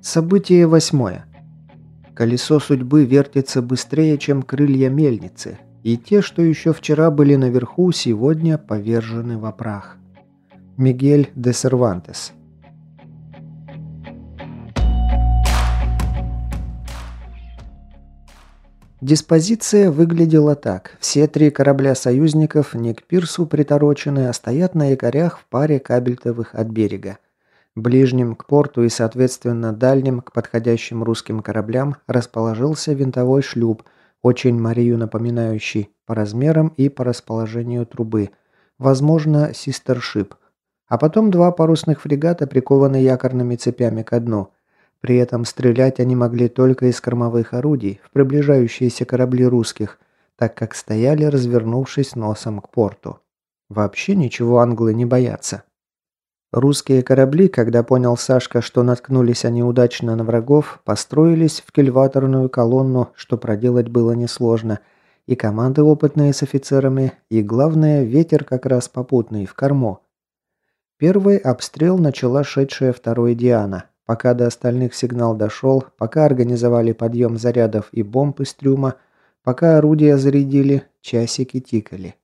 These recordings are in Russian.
Событие восьмое. Колесо судьбы вертится быстрее, чем крылья мельницы, и те, что еще вчера были наверху, сегодня повержены во прах. Мигель де Сервантес Диспозиция выглядела так. Все три корабля союзников не к пирсу приторочены, а стоят на якорях в паре кабельтовых от берега. Ближним к порту и, соответственно, дальним к подходящим русским кораблям расположился винтовой шлюп, очень Марию напоминающий по размерам и по расположению трубы, возможно, систершип. А потом два парусных фрегата, прикованные якорными цепями ко дну. При этом стрелять они могли только из кормовых орудий в приближающиеся корабли русских, так как стояли, развернувшись носом к порту. Вообще ничего англы не боятся. Русские корабли, когда понял Сашка, что наткнулись они удачно на врагов, построились в кильваторную колонну, что проделать было несложно, и команды опытные с офицерами, и, главное, ветер как раз попутный, в корму. Первый обстрел начала шедшая второй Диана. Пока до остальных сигнал дошел, пока организовали подъем зарядов и бомб из трюма, пока орудия зарядили, часики тикали.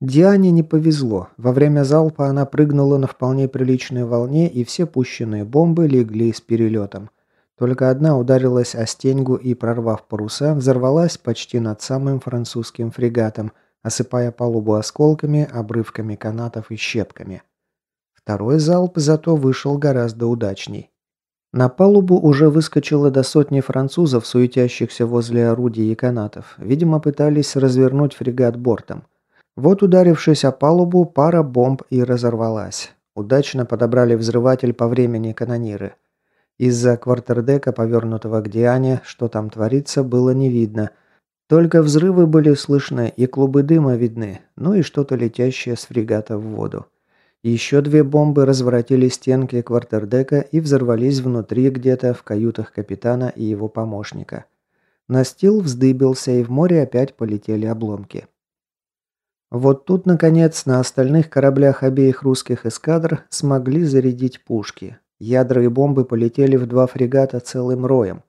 Диане не повезло. Во время залпа она прыгнула на вполне приличной волне, и все пущенные бомбы легли с перелетом. Только одна ударилась о стеньгу и, прорвав паруса, взорвалась почти над самым французским фрегатом, осыпая палубу осколками, обрывками канатов и щепками. Второй залп зато вышел гораздо удачней. На палубу уже выскочило до сотни французов, суетящихся возле орудий и канатов. Видимо, пытались развернуть фрегат бортом. Вот ударившись о палубу, пара бомб и разорвалась. Удачно подобрали взрыватель по времени канониры. Из-за квартердека, повернутого к Диане, что там творится, было не видно. Только взрывы были слышны и клубы дыма видны, ну и что-то летящее с фрегата в воду. Еще две бомбы разворотили стенки квартердека и взорвались внутри где-то в каютах капитана и его помощника. Настил вздыбился, и в море опять полетели обломки. Вот тут, наконец, на остальных кораблях обеих русских эскадр смогли зарядить пушки. Ядра и бомбы полетели в два фрегата целым роем.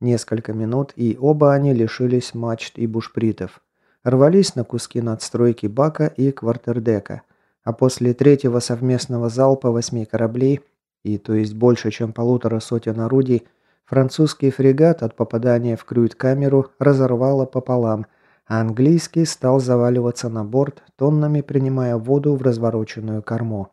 Несколько минут, и оба они лишились мачт и бушпритов. Рвались на куски надстройки бака и квартердека. А после третьего совместного залпа восьми кораблей, и то есть больше, чем полутора сотен орудий, французский фрегат от попадания в крюит-камеру разорвало пополам – а английский стал заваливаться на борт, тоннами принимая воду в развороченную корму.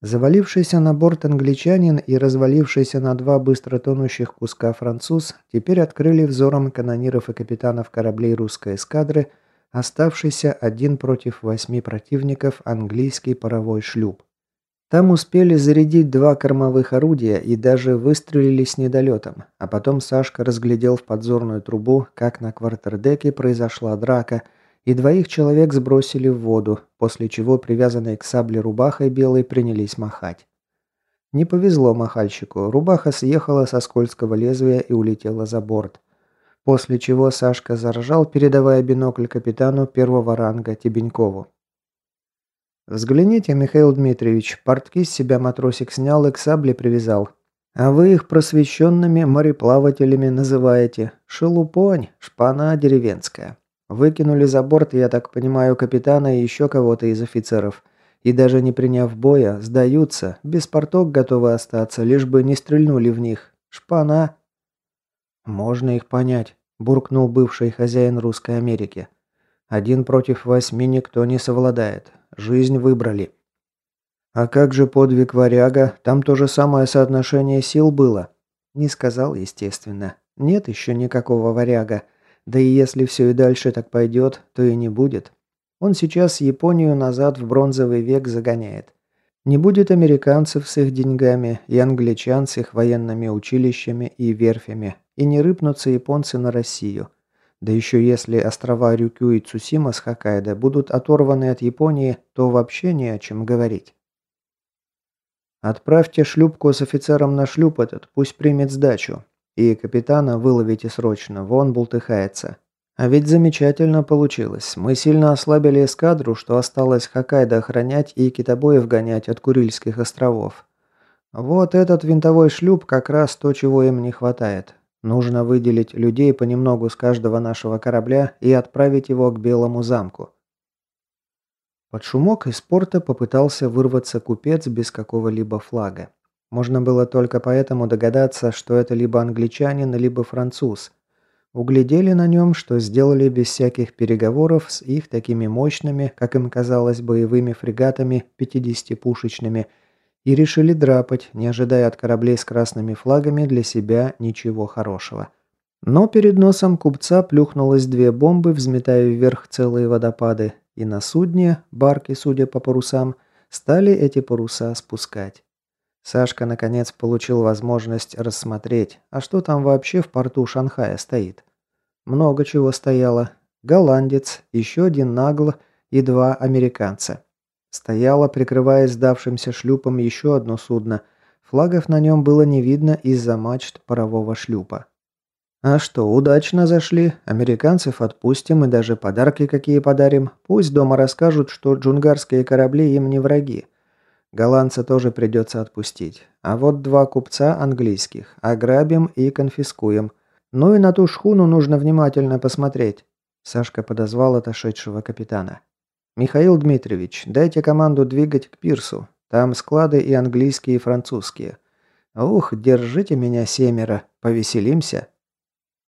Завалившийся на борт англичанин и развалившийся на два быстро тонущих куска француз теперь открыли взором канониров и капитанов кораблей русской эскадры оставшийся один против восьми противников английский паровой шлюп. Там успели зарядить два кормовых орудия и даже выстрелили с недолетом, а потом Сашка разглядел в подзорную трубу, как на квартердеке произошла драка, и двоих человек сбросили в воду, после чего привязанные к сабле рубахой белой принялись махать. Не повезло махальщику, рубаха съехала со скользкого лезвия и улетела за борт. После чего Сашка заржал, передавая бинокль капитану первого ранга Тебенькову. «Взгляните, Михаил Дмитриевич, портки с себя матросик снял и к сабле привязал. А вы их просвещенными мореплавателями называете. Шелупонь, шпана деревенская. Выкинули за борт, я так понимаю, капитана и еще кого-то из офицеров. И даже не приняв боя, сдаются, без порток готовы остаться, лишь бы не стрельнули в них. Шпана». «Можно их понять», – буркнул бывший хозяин Русской Америки. «Один против восьми никто не совладает. Жизнь выбрали. А как же подвиг варяга? Там то же самое соотношение сил было. Не сказал, естественно. Нет еще никакого варяга. Да и если все и дальше так пойдет, то и не будет. Он сейчас Японию назад в бронзовый век загоняет. Не будет американцев с их деньгами и англичан с их военными училищами и верфями, и не рыпнутся японцы на Россию. Да еще если острова Рюкю и Цусима с Хоккайдо будут оторваны от Японии, то вообще не о чем говорить. Отправьте шлюпку с офицером на шлюп этот, пусть примет сдачу. И капитана выловите срочно, вон бултыхается. А ведь замечательно получилось. Мы сильно ослабили эскадру, что осталось Хоккайдо охранять и китобоев гонять от Курильских островов. Вот этот винтовой шлюп как раз то, чего им не хватает. Нужно выделить людей понемногу с каждого нашего корабля и отправить его к Белому замку. Под шумок из порта попытался вырваться купец без какого-либо флага. Можно было только поэтому догадаться, что это либо англичанин, либо француз. Углядели на нем, что сделали без всяких переговоров с их такими мощными, как им казалось, боевыми фрегатами 50-пушечными – и решили драпать, не ожидая от кораблей с красными флагами для себя ничего хорошего. Но перед носом купца плюхнулось две бомбы, взметая вверх целые водопады, и на судне, барки, судя по парусам, стали эти паруса спускать. Сашка, наконец, получил возможность рассмотреть, а что там вообще в порту Шанхая стоит. Много чего стояло. Голландец, еще один нагло и два американца. Стояло, прикрываясь сдавшимся шлюпом, еще одно судно. Флагов на нем было не видно из-за мачт парового шлюпа. А что, удачно зашли. Американцев отпустим и даже подарки какие подарим. Пусть дома расскажут, что джунгарские корабли им не враги. Голландца тоже придется отпустить. А вот два купца английских. Ограбим и конфискуем. Ну и на ту шхуну нужно внимательно посмотреть. Сашка подозвал отошедшего капитана. «Михаил Дмитриевич, дайте команду двигать к пирсу. Там склады и английские, и французские. Ух, держите меня семеро, повеселимся».